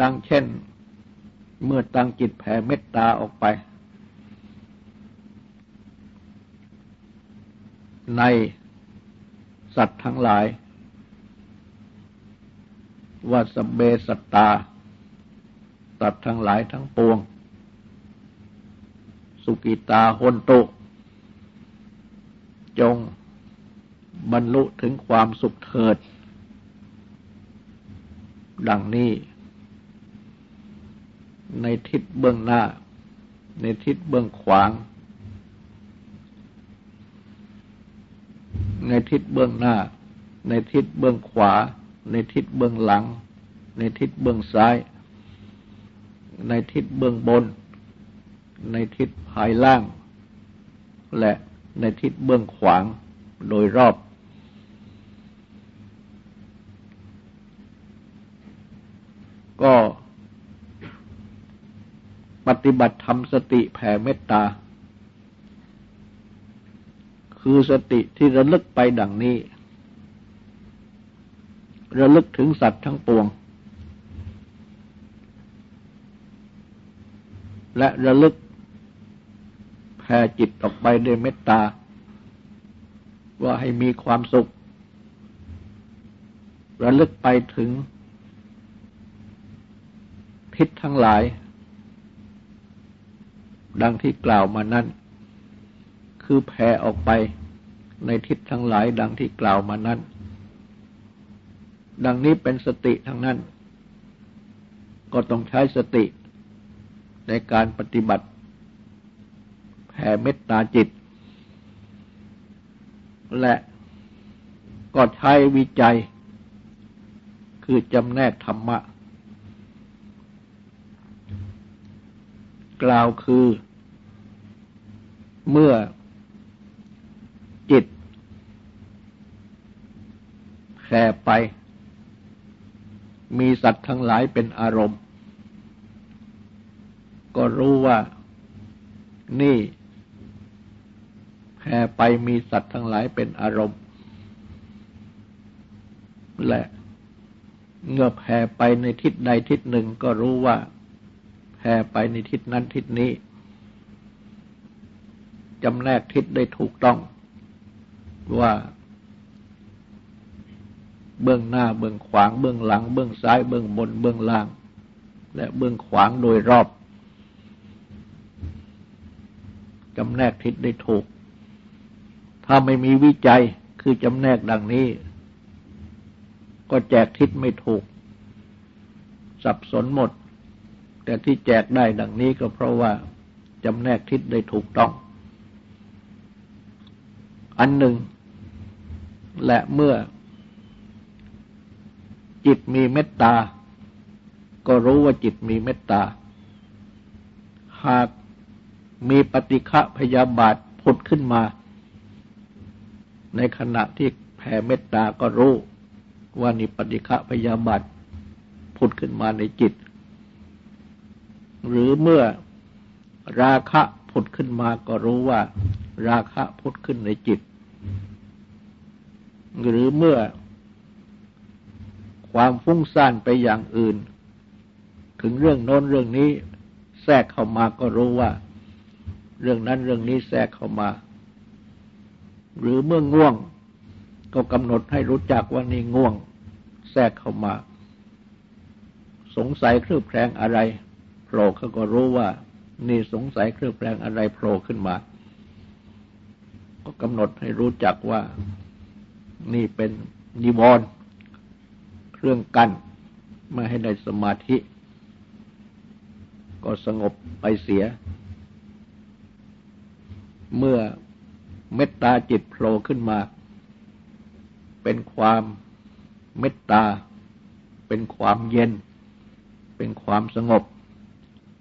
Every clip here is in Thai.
ดังเช่น เมื่อตั้งจิตแผ่เมตตาออกไป ในสัตว์ทั้งหลาย ว่าสเบสตา สัตว์ทั้งหลายทั้งปวง สุกิตาหนตุจงบรรลุถึงความสุขเถิด ดังนี้ ในทิศเบื้องหน้า ในทิศเบื้องขวาง ในทิศเบื้องหน้า ในทิศเบื้องขวา ในทิศเบื้องหลัง ในทิศเบื้องซ้าย ในทิศเบื้องบน ในทิศภายล่าง และในทิศเบื้องขวางโดยรอบก็ ปฏิบัติทำสติแผ่เมตตา คือสติที่ระลึกไปดังนี้ ระลึกถึงสัตว์ทั้งปวง และระลึกแผ่จิตออกไปด้วยเมตตา ว่าให้มีความสุข ระลึกไปถึงทิศทั้งหลาย ดังที่กล่าวมานั้น คือแผ่ออกไปในทิศทั้งหลายดังที่กล่าวมานั้น ดังนี้เป็นสติทั้งนั้น ก็ต้องใช้สติในการปฏิบัติ แผ่เมตตาจิต และก็ใช้วิจัย คือจำแนกธรรมะ กล่าวคือ เมื่อจิตแผ่ไป มีสัตว์ทั้งหลายเป็นอารมณ์ ก็รู้ว่านี่แผ่ไปมีสัตว์ทั้งหลายเป็นอารมณ์ และเงื่อแผ่ไปในทิศใดทิศหนึ่งก็รู้ว่าแผ่ไปในทิศนั้นทิศนี้ จำแนกทิศได้ถูกต้อง ว่า เบื้องหน้าเบื้องขวางเบื้องหลัง เบื้องซ้ายเบื้องบนเบื้องล่าง และเบื้องขวางโดยรอบจำแนกทิศได้ถูก ถ้าไม่มีวิจัยคือจำแนกดังนี้ ก็แจกทิศไม่ถูก สับสนหมด แต่ที่แจกได้ดังนี้ก็เพราะว่าจำแนกทิศได้ถูกต้อง อันหนึ่ง และเมื่อ จิตมีเมตตา ก็รู้ว่าจิตมีเมตตา หากมีปฏิฆะพยาบาทผุดขึ้นมา ในขณะที่แผ่เมตตาก็รู้ว่านิปฏิฆะพยาบาทผุดขึ้นมาในจิต หรือเมื่อราคะผุดขึ้นมาก็รู้ว่า ราคะผุดขึ้นในจิต หรือเมื่อความฟุ้งซ่านไปอย่างอื่น ถึงเรื่องโน้นเรื่องนี้แทรกเข้ามาก็รู้ว่า เรื่องนั้นเรื่องนี้แทรกเข้ามา หรือเมื่อง่วงก็กำหนดให้รู้จักว่านี่ง่วง แทรกเข้ามา สงสัยเครือบแคลงอะไรโผล่เขาก็รู้ว่า นี่สงสัยเครือบแคลงอะไรโผล่ขึ้นมา ก็กำหนดให้รู้จักว่า นี่เป็นนิวรณ์เครื่องกั้นไม่ให้ได้สมาธิ ก็สงบไปเสีย เมื่อเมตตาจิตโผล่ขึ้นมา เป็นความเมตตา เป็นความเย็น เป็นความสงบ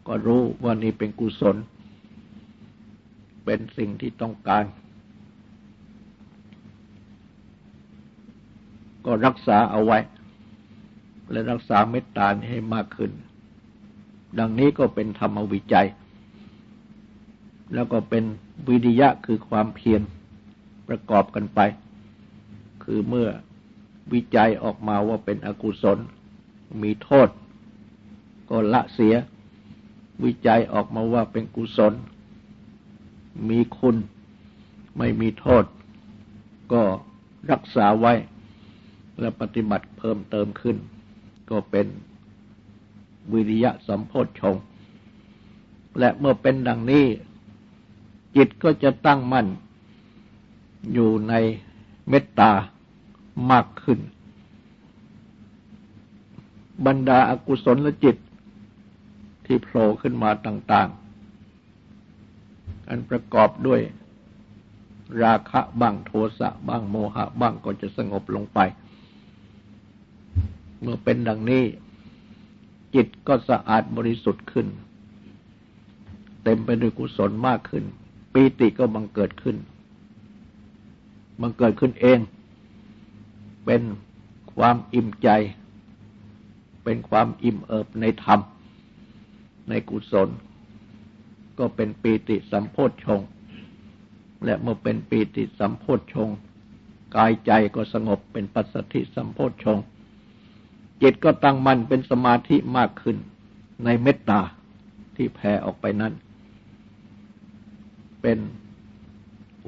ก็รู้ว่านี่เป็นกุศล เป็นสิ่งที่ต้องการ ก็รักษาเอาไว้ และรักษาเมตตาให้มากขึ้น ดังนี้ก็เป็นธรรมวิจัย แล้วก็เป็นวิริยะคือความเพียรประกอบกันไป คือเมื่อวิจัยออกมาว่าเป็นอกุศล มีโทษ ก็ละเสีย วิจัยออกมาว่าเป็นกุศล มีคุณไม่มีโทษ ก็รักษาไว้ และปฏิบัติเพิ่มเติมขึ้น ก็เป็นวิริยะสัมโพชฌงและเมื่อเป็นดังนี้ จิตก็จะตั้งมั่น อยู่ในเมตตามากขึ้น บรรดาอากุศลและจิตที่โผล่ขึ้นมาต่าง ๆ อันประกอบด้วยราคะบ้างโทสะบ้างโมหะบ้างก็จะสงบลงไป เมื่อเป็นดังนี้ จิตก็สะอาดบริสุทธิ์ขึ้น เต็มไปด้วยกุศลมากขึ้นปีติก็บังเกิดขึ้น บังเกิดขึ้นเอง เป็นความอิ่มใจ เป็นความอิ่มเอิบในธรรม ในกุศล ก็เป็นปีติสัมโพธชงและเมื่อเป็นปีติสัมโพธชงกายใจก็สงบเป็นปัสสติสัมโพธชง จิตก็ตั้งมั่นเป็นสมาธิมากขึ้นในเมตตาที่แผ่ออกไปนั้น เป็น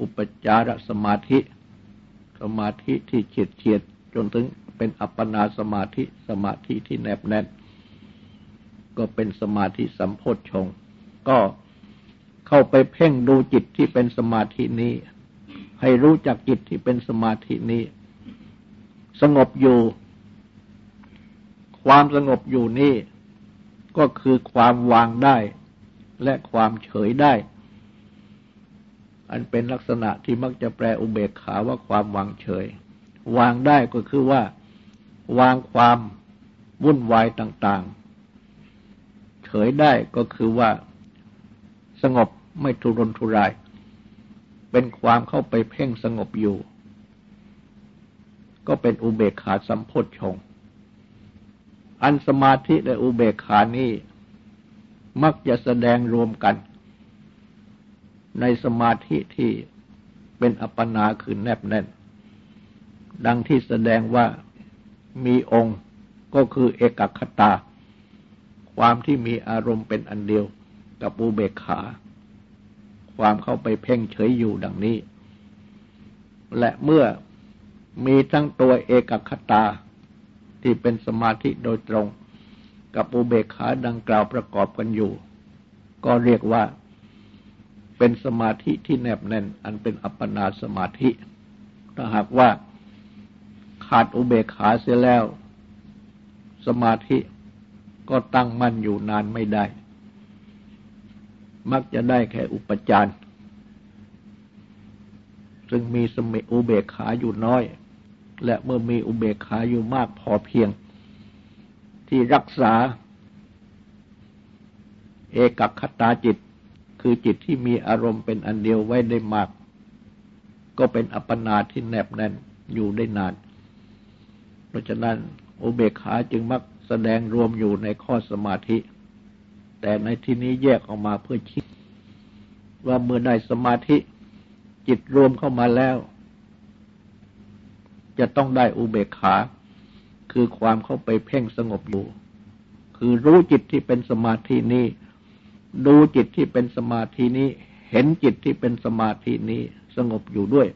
อุปจารสมาธิ สมาธิที่เฉียดเฉียดจนถึงเป็นอัปปนาสมาธิสมาธิที่แนบแน่น ก็เป็นสมาธิสัมโพธชงก็เข้าไปเพ่งดูจิตที่เป็นสมาธินี้ ให้รู้จักจิตที่เป็นสมาธินี้ สงบอยู่ ความสงบอยู่นี่ก็คือความวางได้ และความเฉยได้ อันเป็นลักษณะที่มักจะแปลอุเบกขาว่าความวางเฉย วางได้ก็คือว่า วางความวุ่นวายต่างๆ เฉยได้ก็คือว่า สงบไม่ทุรนทุราย เป็นความเข้าไปเพ่งสงบอยู่ ก็เป็นอุเบกขาสัมโพธชง อันสมาธิและอุเบกขานี้มักจะแสดงรวมกัน ในสมาธิที่เป็นอัปปนาคือแนบแน่น ดังที่แสดงว่ามีองค์ก็คือเอกคตา ความที่มีอารมณ์เป็นอันเดียวกับอุเบกขา ความเข้าไปเพ่งเฉยอยู่ดังนี้ และเมื่อมีทั้งตัวเอกคตา ที่เป็นสมาธิโดยตรง กับอุเบกขาดังกล่าวประกอบกันอยู่ ก็เรียกว่าเป็นสมาธิที่แนบแน่น อันเป็นอัปปนาสมาธิ ถ้าหากว่าขาดอุเบกขาเสียแล้ว สมาธิก็ตั้งมั่นอยู่นานไม่ได้ มักจะได้แค่อุปจารซึ่งมีสมิอุเบกขาอยู่น้อย และเมื่อมีอุเบกขาอยู่มากพอเพียง ที่รักษา เอกคตาจิต คือจิตที่มีอารมณ์เป็นอันเดียวไว้ได้มาก ก็เป็นอัปปนาที่แนบแน่นอยู่ได้นาน เพราะฉะนั้นอุเบกขาจึงมักแสดงรวมอยู่ในข้อสมาธิ แต่ในที่นี้แยกออกมาเพื่อคิดว่าเมื่อได้สมาธิ จิตรวมเข้ามาแล้ว จะต้องได้อุเบกขา คือความเข้าไปเพ่งสงบอยู่ คือรู้จิตที่เป็นสมาธินี้ ดูจิตที่เป็นสมาธินี้ เห็นจิตที่เป็นสมาธินี้สงบอยู่ด้วย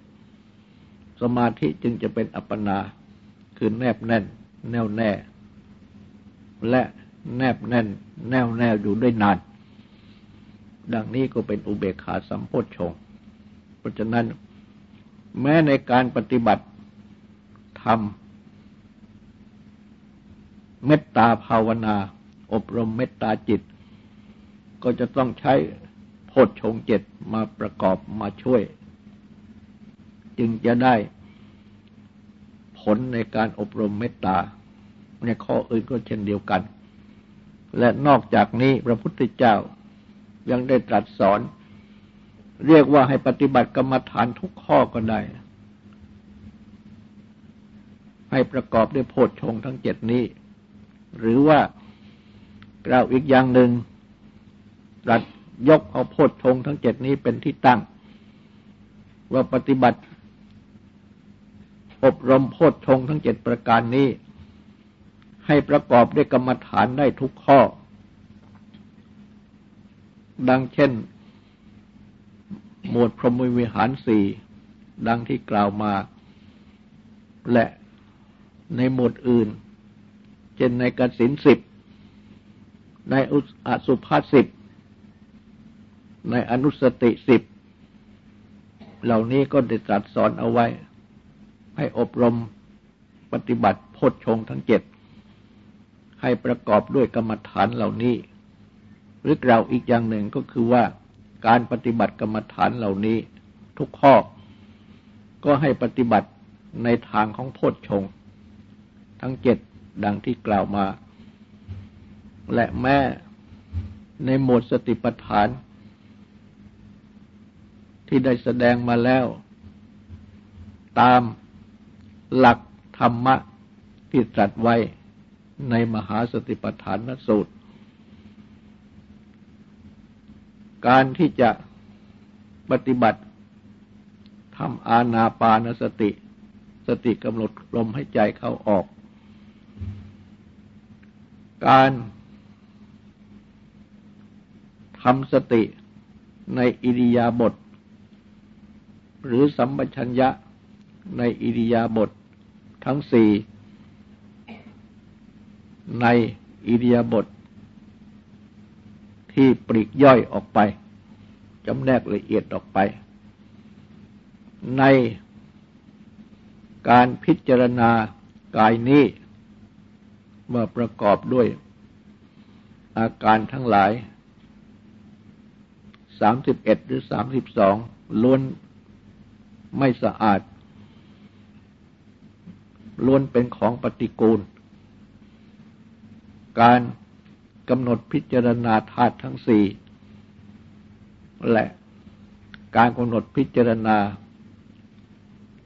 สมาธิจึงจะเป็นอัปปนา คือแนบแน่น แน่วแน่ และแนบแน่น แน่วแน่อยู่ได้นาน ดังนี้ก็เป็นอุเบกขาสัมโพชฌงเพราะฉะนั้น แม้ในการปฏิบัติ ทำเมตตาภาวนา อบรมเมตตาจิต ก็จะต้องใช้โพชฌงเจ็ดมาประกอบมาช่วย จึงจะได้ผลในการอบรมเมตตา ในข้ออื่นก็เช่นเดียวกัน และนอกจากนี้พระพุทธเจ้ายังได้ตรัสสอน เรียกว่าให้ปฏิบัติกรรมฐานทุกข้อก็ได้ ให้ประกอบด้วยโพชฌงทั้งเจ็ดนี้ หรือว่ากล่าวอีกอย่างหนึ่งรัสยกเอาโพชฌงทั้งเจ็ดนี้เป็นที่ตั้ง ว่าปฏิบัติ อบรมโพชฌงทั้งเจ็ดประการนี้ ให้ประกอบด้วยกรรมฐานได้ทุกข้อ ดังเช่น หมวดพรหมวิหารสี่ดังที่กล่าวมา และ ในหมวดอื่น เช่นในกสินสิบ ในอสุภาสิบ ในอนุสติสิบ เหล่านี้ก็ได้ตรัสสอนเอาไว้ ให้อบรมปฏิบัติโพชฌงทั้งเจ็ด ให้ประกอบด้วยกรรมฐานเหล่านี้ หรือกล่าวอีกอย่างหนึ่งก็คือว่าการปฏิบัติกรรมฐานเหล่านี้ทุกข้อ ก็ให้ปฏิบัติในทางของโพชฌง ทั้งเจ็ดดังที่กล่าวมา และแม้ในหมวดสติปัฏฐาน ที่ได้แสดงมาแล้ว ตามหลักธรรมะที่ตรัสไว้ในมหาสติปัฏฐานนสูตร การที่จะปฏิบัติทำอาณาปานสติ สติกำหนดลมให้ใจเข้าออก การทำสติในอิริยาบถหรือสัมปชัญญะในอิริยาบถทั้งสี่ในอิริยาบถทที่ปลีกย่อยออกไปจำแนกละเอียดออกไป ในการพิจารณากายนี้ เมื่อประกอบด้วยอาการทั้งหลายสามสิบเอ็ดหรือสามสิบสองล้วนไม่สะอาด ล้วนเป็นของปฏิกูล การกำหนดพิจารณาธาตุทั้งสี่และการกำหนดพิจารณา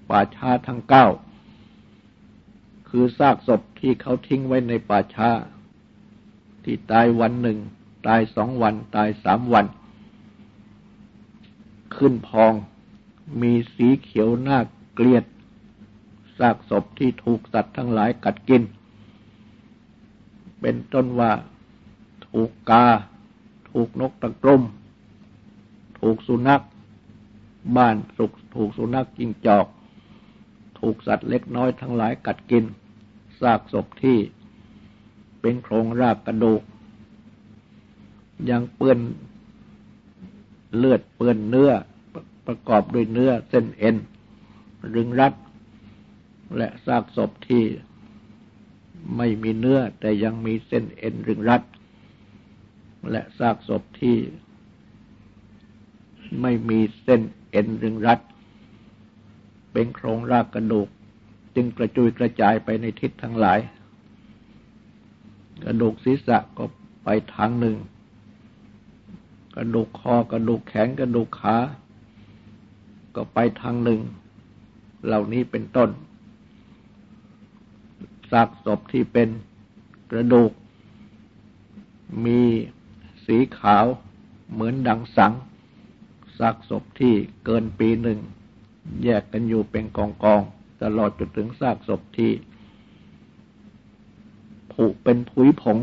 ป่าชาทั้งเก้า คือซากศพที่เขาทิ้งไว้ในป่าช้า ที่ตายวันหนึ่ง ตายสองวัน ตายสามวัน ขึ้นพอง มีสีเขียวหน้าเกลียด ซากศพที่ถูกสัตว์ทั้งหลายกัดกิน เป็นต้นว่า ถูกกา ถูกนกตะกรมถูกสุนัข บ้านสุกถูกสุนัขกินจอก ถูกสัตว์เล็กน้อยทั้งหลายกัดกิน ซากศพที่เป็นโครงรากกระดูก ยังเปื้อนเลือดเปื้อนเนื้อประกอบด้วยเนื้อเส้นเอ็น รึงรัด และซากศพที่ไม่มีเนื้อแต่ยังมีเส้นเอ็นรึงรัด และซากศพที่ไม่มีเส้นเอ็นรึงรัด เป็นโครงรากกระดูก จึงกระจุยกระจายไปในทิศทั้งหลาย กระดูกศีรษะก็ไปทางหนึ่ง กระดูกคอกระดูกแขนกระดูกขาก็ไปทางหนึ่ง เหล่านี้เป็นต้นซากศพที่เป็นกระดูก มีสีขาวเหมือนดังสังซากศพที่เกินปีหนึ่ง แยกกันอยู่เป็นกองกองตลอดจนถึงซากศพที่ผุเป็นผุยผง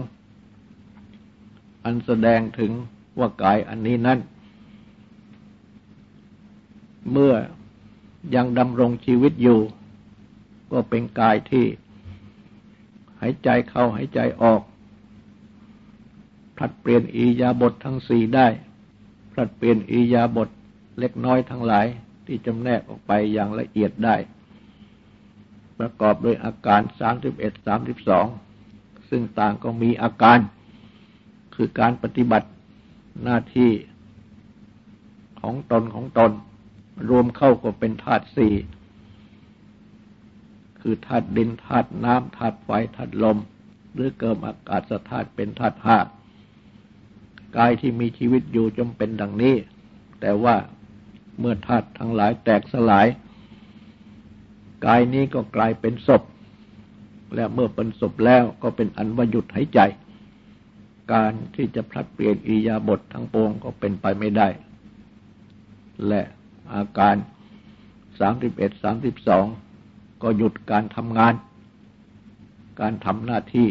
อันแสดงถึงว่ากายอันนี้นั้นเมื่อยังดำรงชีวิตอยู่ ก็เป็นกายที่หายใจเข้าหายใจออกผลัดเปลี่ยนอียาบททั้งสี่ได้ผลัดเปลี่ยนอียาบทเล็กน้อยทั้งหลาย ที่จำแนกออกไปอย่างละเอียดได้ ประกอบด้วยอาการสามสิบเอ็ดสามสิบสองซึ่งต่างก็มีอาการคือการปฏิบัติหน้าที่ของตนของตน รวมเข้าก็เป็นธาตุสี่คือธาตุดินธาตุน้ำธาตุไฟธาตุลม หรือเกิมอากาศธาตุเป็นธาตุห้ากายที่มีชีวิตอยู่จำเป็นดังนี้ แต่ว่า เมื่อธาตุทั้งหลายแตกสลาย กายนี้ก็กลายเป็นศพ และเมื่อเป็นศพแล้วก็เป็นอันว่าหยุดหายใจ การที่จะพลัดเปลี่ยนอียาบททั้งปวงก็เป็นไปไม่ได้ และอาการสามสิบเอ็ดสามสิบสองก็หยุดการทำงาน การทำหน้าที่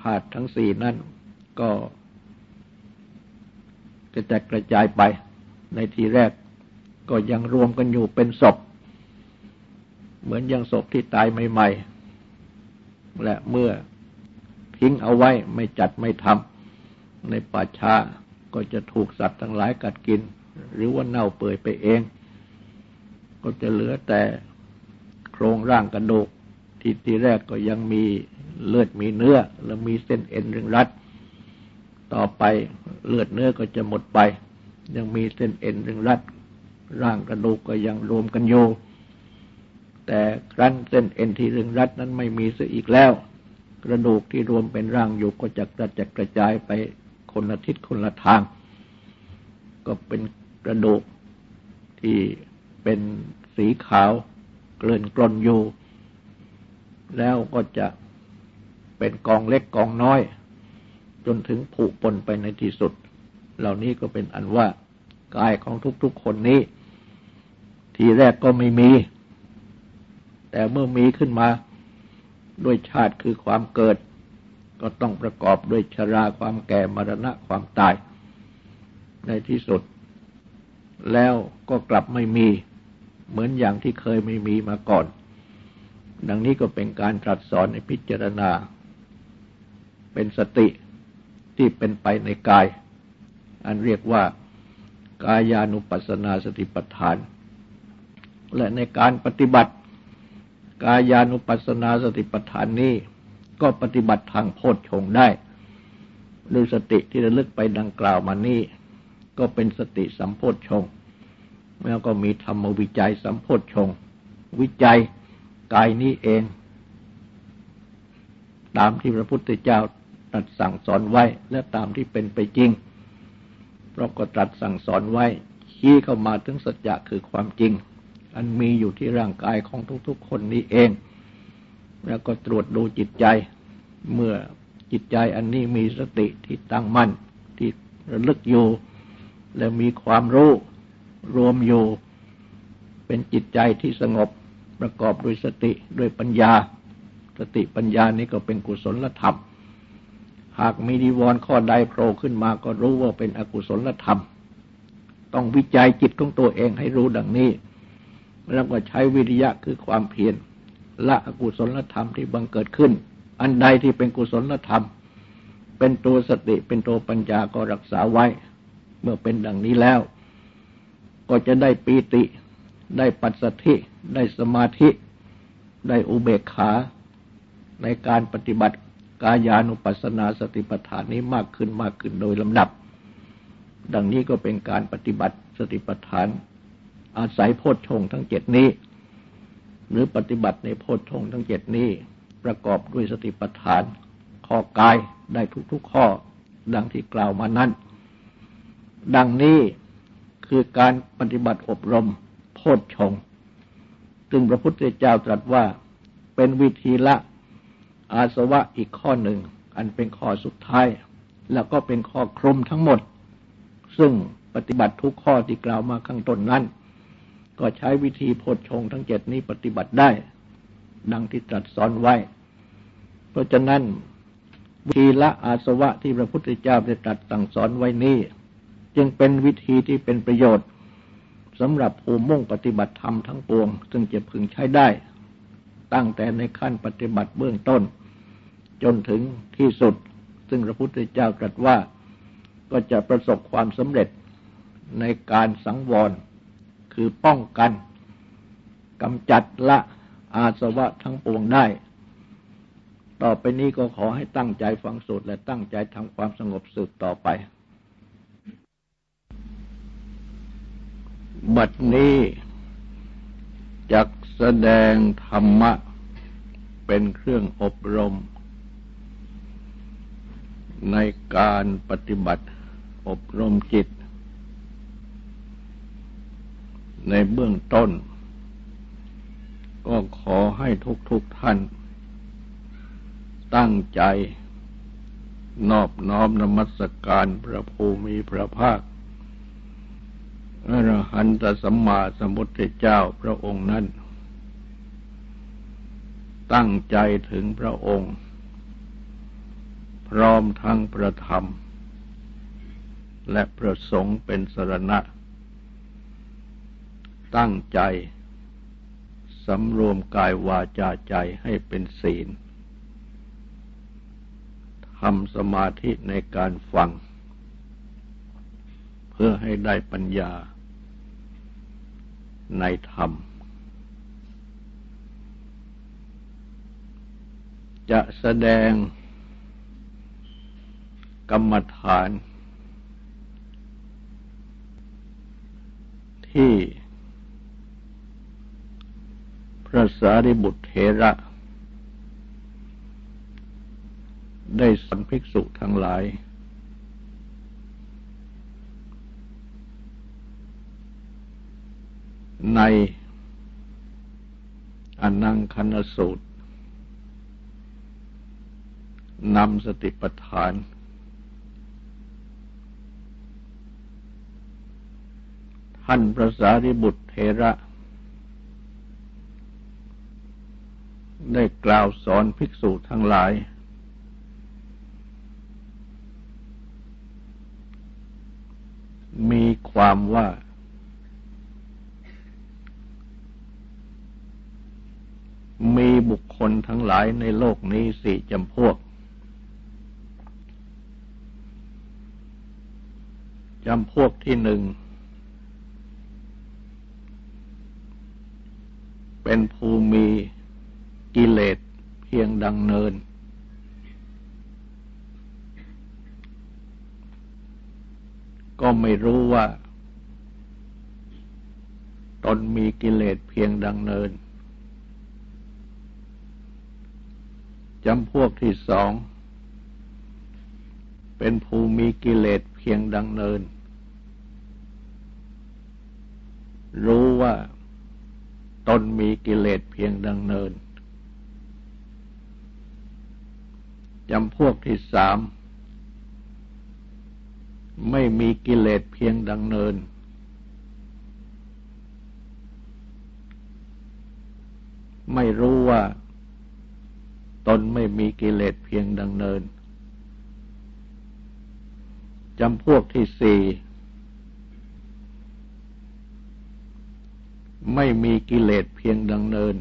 ธาตุทั้งสี่นั่นก็กระจายกระจายไป ในทีแรกก็ยังรวมกันอยู่เป็นศพ เหมือนยังศพที่ตายใหม่ๆ และเมื่อทิ้งเอาไว้ไม่จัดไม่ทำในป่าช้าก็จะถูกสัตว์ทั้งหลายกัดกิน หรือว่าเน่าเปื่อยไปเอง ก็จะเหลือแต่โครงร่างกระดูกที่ทีแรกก็ยังมีเลือดมีเนื้อ และมีเส้นเอ็นรึงรัด ต่อไปเลือดเนื้อก็จะหมดไป ยังมีเส้นเอ็นรึงรัด ร่างกระดูกก็ยังรวมกันโยแต่ครั้นเส้นเอ็นที่รึงรัดนั้นไม่มีเสียอีกแล้ว กระดูกที่รวมเป็นร่างอยู่ก็จะกระจัดกระจายไปคนละทิศคนละทาง ก็เป็นกระดูกที่เป็นสีขาวเกลื่อนกลนอยู่ แล้วก็จะเป็นกองเล็กกองน้อย จนถึงผุปนไปในที่สุด เหล่านี้ก็เป็นอันว่ากายของทุกๆคนนี้ ทีแรกก็ไม่มี แต่เมื่อมีขึ้นมาด้วยชาติคือความเกิด ก็ต้องประกอบด้วยชราความแก่มรณะความตาย ในที่สุด แล้วก็กลับไม่มี เหมือนอย่างที่เคยไม่มีมาก่อน ดังนี้ก็เป็นการตรัสสอนในพิจารณา เป็นสติที่เป็นไปในกาย อันเรียกว่ากายานุปัสสนาสติปัฏฐาน และในการปฏิบัติกายานุปัสสนาสติปัฏฐานนี้ ก็ปฏิบัติทางโพชฌงได้ด้วยสติที่ระลึกไปดังกล่าวมานี้ก็เป็นสติสัมโพชฌงแล้วก็มีธรรมวิจัยสัมโพธชงวิจัยกายนี้เอง ตามที่พระพุทธเจ้าตรัสสั่งสอนไว้และตามที่เป็นไปจริง พราะก็ตรัสสั่งสอนไว้ชี้เข้ามาถึงสัจจะคือความจริง อันมีอยู่ที่ร่างกายของทุกๆคนนี้เอง แล้วก็ตรวจดูจิตใจ เมื่อจิตใจอันนี้มีสติที่ตั้งมั่นที่ระลึกอยู่ และมีความรู้รวมอยู่ เป็นจิตใจที่สงบประกอบด้วยสติด้วยปัญญา สติปัญญานี้ก็เป็นกุศลธรรม หากมีดีวรข้อใดโผล่ขึ้นมาก็รู้ว่าเป็นอกุศลธรรม ต้องวิจัยจิตของตัวเองให้รู้ดังนี้ แล้วก็ใช้วิริยะคือความเพียรละอกุศลธรรมที่บังเกิดขึ้น อันใดที่เป็นกุศลธรรม เป็นตัวสติเป็นตัวปัญญาก็รักษาไว้ เมื่อเป็นดังนี้แล้ว ก็จะได้ปีติ ได้ปัสสธิ ได้สมาธิ ได้อุเบกขา ในการปฏิบัติ กายานุปัสสนาสติปัฏฐานนี้มากขึ้นมากขึ้นโดยลำดับ ดังนี้ก็เป็นการปฏิบัติสติปัฏฐาน อาศัยโพชฌงทั้งเจ็ดนี้ หรือปฏิบัติในโพชฌงทั้งเจ็ดนี้ ประกอบด้วยสติปัฏฐาน ข้อกายได้ทุกๆข้อ ดังที่กล่าวมานั้น ดังนี้คือการปฏิบัติอบรมโพชฌงซึ่งพระพุทธเจ้าตรัสว่าเป็นวิธีละ อาสวะอีกข้อหนึ่ง อันเป็นข้อสุดท้าย แล้วก็เป็นข้อคลุมทั้งหมด ซึ่งปฏิบัติทุกข้อที่กล่าวมาข้างต้นนั้น ก็ใช้วิธีโพชฌงทั้งเจ็ดนี้ปฏิบัติได้ ดังที่ตรัสสอนไว้ เพราะฉะนั้นวิธีละอาสวะที่พระพุทธเจ้าได้ตรัสสั่งสอนไว้นี้ จึงเป็นวิธีที่เป็นประโยชน์สำหรับผู้มุ่งปฏิบัติธรรมทั้งปวง ซึ่งจะพึงใช้ได้ ตั้งแต่ในขั้นปฏิบัติเบื้องต้น จนถึงที่สุด ซึ่งพระพุทธเจ้าตรัสว่าก็จะประสบความสำเร็จในการสังวร คือป้องกันกำจัดละอาสวะทั้งปวงได้ ต่อไปนี้ก็ขอให้ตั้งใจฟังสูตรและตั้งใจทำความสงบสืบต่อไป บัดนี้จักแสดงธรรมะเป็นเครื่องอบรม ในการปฏิบัติอบรมจิต ในเบื้องต้น ก็ขอให้ทุกๆทท่าน ตั้งใจ นอบน้อมนมัสการพระภูมิพระภาคอรหันตสัมมาสัมพุทธเจ้าพระองค์นั้น ตั้งใจถึงพระองค์ พร้อมทั้งประธรรม และประสงค์เป็นสรณะ ตั้งใจสำรวมกายวาจาใจให้เป็นศีลทำสมาธิในการฟัง เพื่อให้ได้ปัญญาในธรรม จะแสดง กรรมฐาน ที่พระสารีบุตรเถระ ได้สันภิกษุทั้งหลาย ในอนังคณสูตรนำสติปัฏฐาน ท่านพระสารีบุตรเทระ ได้กล่าวสอนภิกษุทั้งหลาย มีความว่า มีบุคคลทั้งหลายในโลกนี้สี่จำพวกจำพวกที่หนึ่ง เป็นภูมีกิเลสเพียงดังเนิน ก็ไม่รู้ว่า ตนมีกิเลสเพียงดังเนินจำพวกที่สอง เป็นภูมีกิเลสเพียงดังเนิน รู้ว่า ตนมีกิเลสเพียงดังเนินจำพวกที่สาม ไม่มีกิเลสเพียงดังเนิน ไม่รู้ว่าตนไม่มีกิเลสเพียงดังเนินจำพวกที่สี่ ไม่มีกิเลสเพียงดังเนิน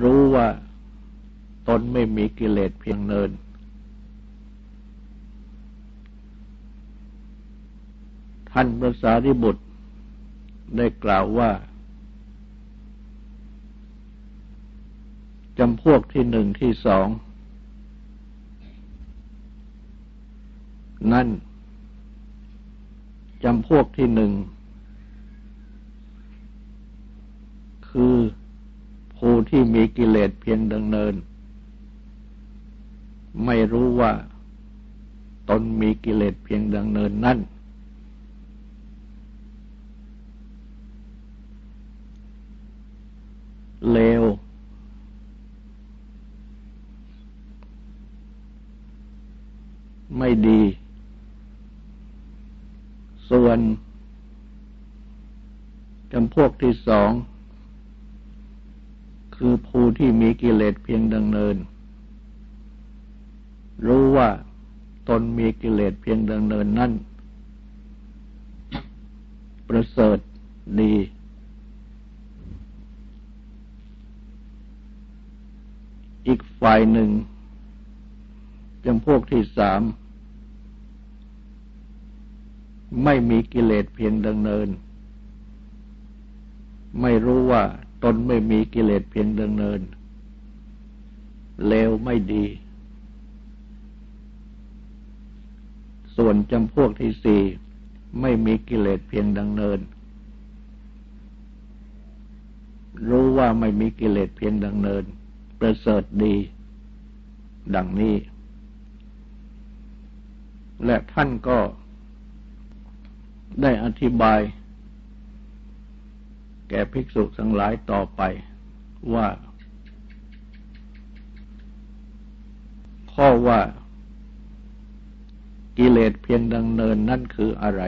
รู้ว่าตนไม่มีกิเลสเพียงเนิน ท่านพระสารีบุตรได้กล่าวว่าจำพวกที่หนึ่งที่สอง นั่นจำพวกที่หนึ่ง คือผู้ที่มีกิเลสเพียงดังเนิน ไม่รู้ว่าตนมีกิเลสเพียงดังเนินนั่น เลว ไม่ดี ส่วนจำพวกที่สอง คือผู้ที่มีกิเลสเพียงดังเนิน รู้ว่าตนมีกิเลสเพียงดังเนินนั่น ประเสริฐดี อีกฝ่ายหนึ่งจำพวกที่สาม ไม่มีกิเลสเพียงดังเนิน ไม่รู้ว่า ตนไม่มีกิเลสเพียงดำเนิน เลวไม่ดี ส่วนจำพวกที่สี่ไม่มีกิเลสเพียงดังเนิน รู้ว่าไม่มีกิเลสเพียงดังเนิน ประเสริฐดี ดังนี้ และท่านก็ได้อธิบาย ก่ภิกษุทั้งหลายต่อไปว่า ข้อว่ากิเลสเพียงดังเนินนั่นคืออะไร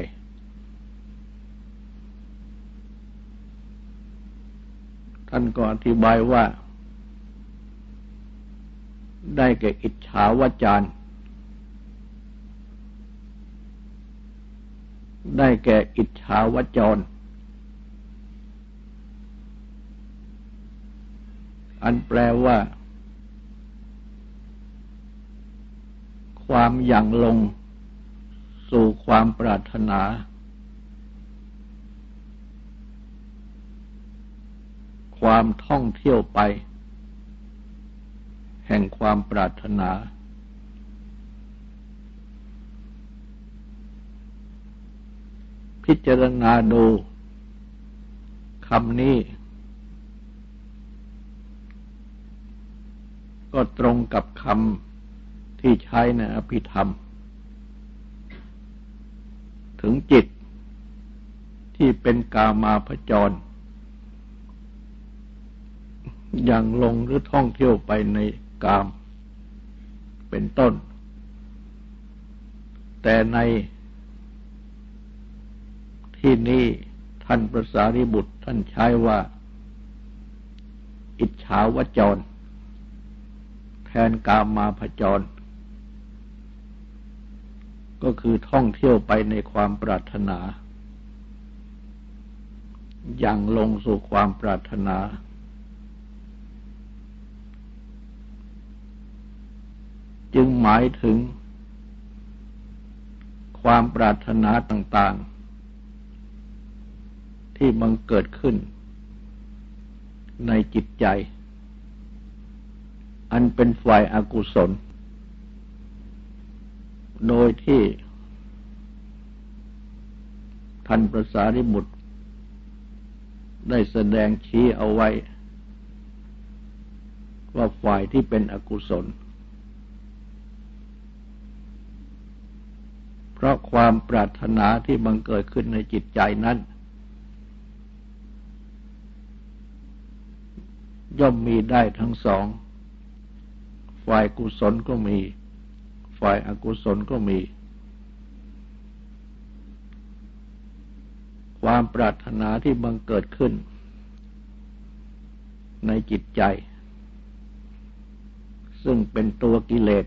ท่านก็อธิบายว่า ได้แก่อิจฉาวจารได้แก่อิจฉาวจร อันแปลว่า ความอย่างลง สู่ความปรารถนา ความท่องเที่ยวไป แห่งความปรารถนาพิจารณาดูคำนี้ ก็ตรงกับคำที่ใช้ในอภิธรรม ถึงจิตที่เป็นกามาพจร อย่างลงหรือท่องเที่ยวไปในกาม เป็นต้น แต่ในที่นี้ท่านประสาริบุตรท่านใช้ว่า อิจฉาวจร ทนกามมาพจร ก็คือท่องเที่ยวไปในความปรารถนา อย่างลงสู่ความปรารถนา จึงหมายถึง ความปรารถนาต่างๆ ที่มันเกิดขึ้นในจิตใจ อันเป็นฝ่ายอากุศล โดยที่ท่านประสาริบุตร ได้แสดงชี้เอาไว้ ว่าฝ่ายที่เป็นอกุศล เพราะความปรารถนาที่บังเกิดขึ้นในจิตใจนั้น ย่อมมีได้ทั้งสอง ฝ่ายกุศลก็มี ฝ่ายอกุศลก็มี ความปรารถนาที่บังเกิดขึ้น ในจิตใจ ซึ่งเป็นตัวกิเลส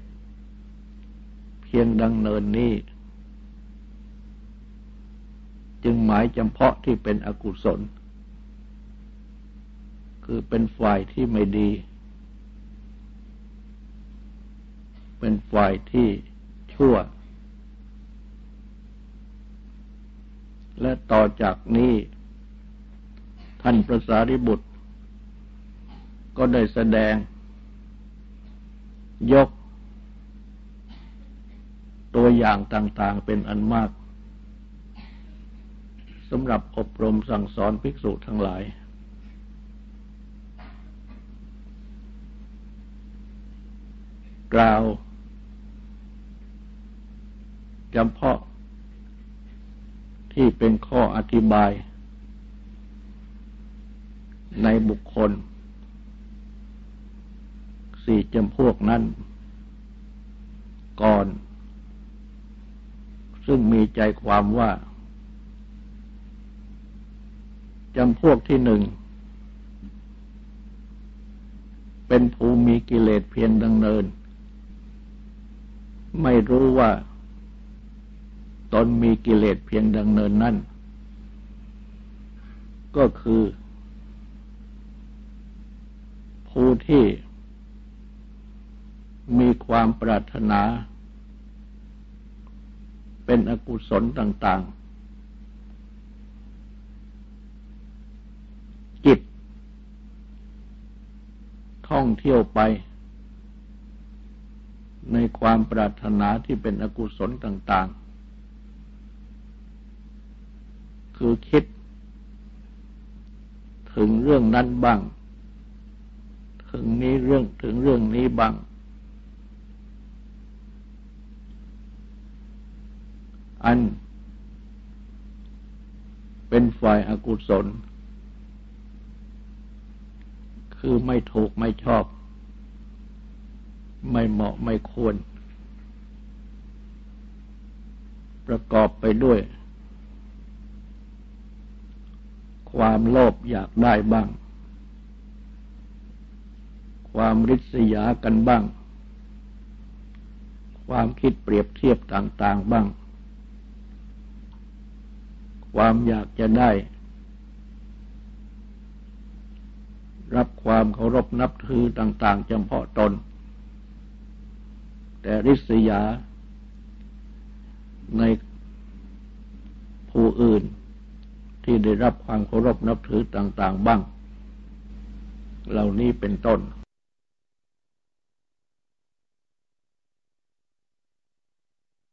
เพียงดังเนินนี้ จึงหมายจำเพาะที่เป็นอกุศล คือเป็นฝ่ายที่ไม่ดี เป็นฝ่ายที่ชั่ว และต่อจากนี้ ท่านพระสารีบุตร ก็ได้แสดง ยก ตัวอย่างต่างๆเป็นอันมากสำหรับอบรมสั่งสอนภิกษุทั้งหลาย กล่าว จำเพาะ ที่เป็นข้ออธิบาย ในบุคคล สี่จำพวกนั้น ก่อน ซึ่งมีใจความว่าจำพวกที่หนึ่ง เป็นภูมิกิเลสเพียงดังเนิน ไม่รู้ว่า ตนมีกิเลสเพียงดังเนินนั่น ก็คือ ผู้ที่มีความปรารถนา เป็นอกุศลต่างๆ จิต ท่องเที่ยวไป ในความปรารถนาที่เป็นอกุศลต่าง ๆ คือคิด ถึงเรื่องนั้นบ้าง ถึงนี้เรื่องถึงเรื่องนี้บ้าง อัน เป็นฝ่ายอากุศล คือไม่ถูกไม่ชอบ ไม่เหมาะไม่ควร ประกอบไปด้วย ความโลภอยากได้บ้าง ความริษยากันบ้าง ความคิดเปรียบเทียบต่างๆบ้าง ความอยากจะได้ รับความเคารพนับถือต่างๆจำเพาะตน แต่ริษยาในผู้อื่น ที่ได้รับความเคารพนับถือต่าง ๆ บ้าง เหล่านี้เป็นต้น